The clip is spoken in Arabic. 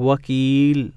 وكيل.